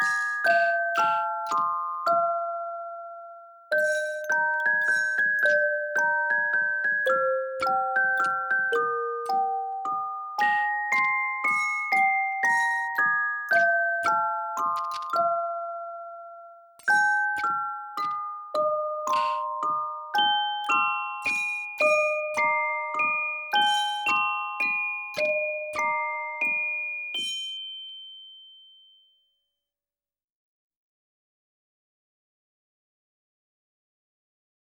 you